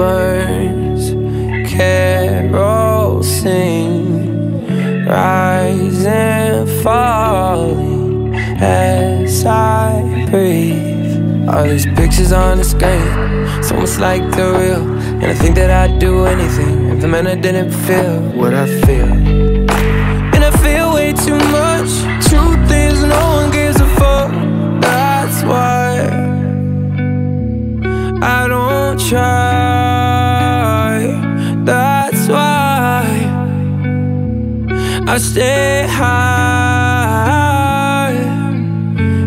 still burns. Carols sing, rising, falling as I breathe. All these pictures on the screen, so much like the real. And I think that I'd do anything if the man I didn't feel what I feel. And I feel way too much. Truth is, no one gives That's why I stay high.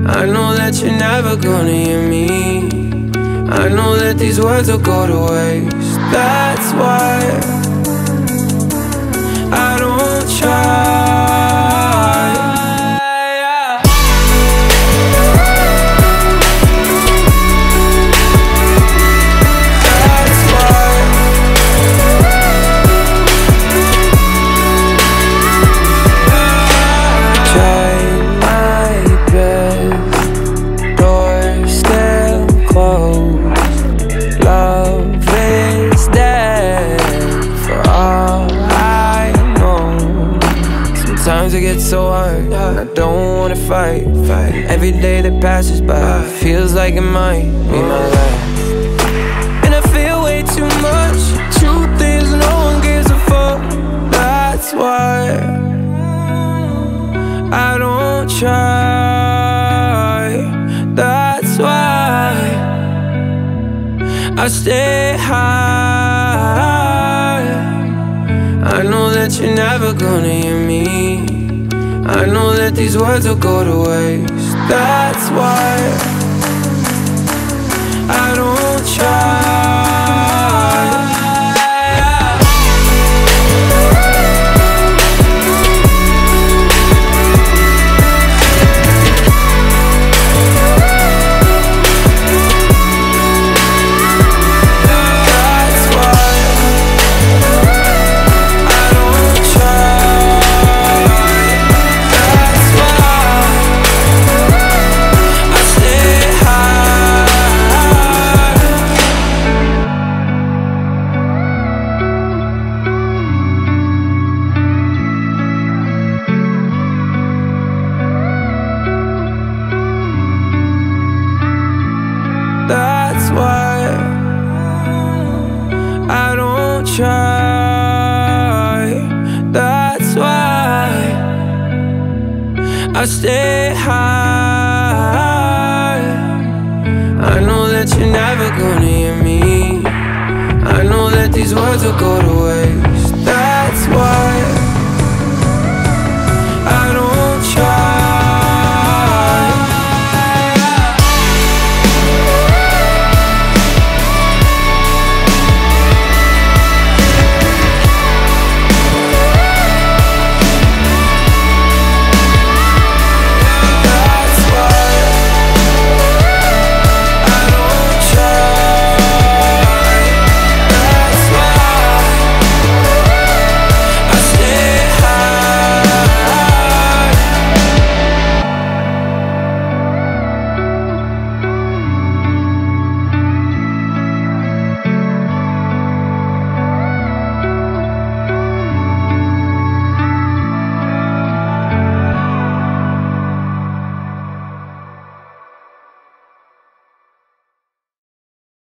I know that you're never gonna hear me. I know that these words will go to waste. That's why Sometimes it gets so hard, I don't wanna fight. fight. Every day that passes by feels like it might be my last. And I feel way too much. Truth is, no one gives a fuck. That's why. I don't try. That's why I stay high. I know that you're never gonna hear me. I know that these words will go to waste. That's why I don't try. Try. That's why I stay high. I know that you're never gonna hear me. I know that these words will go to waste.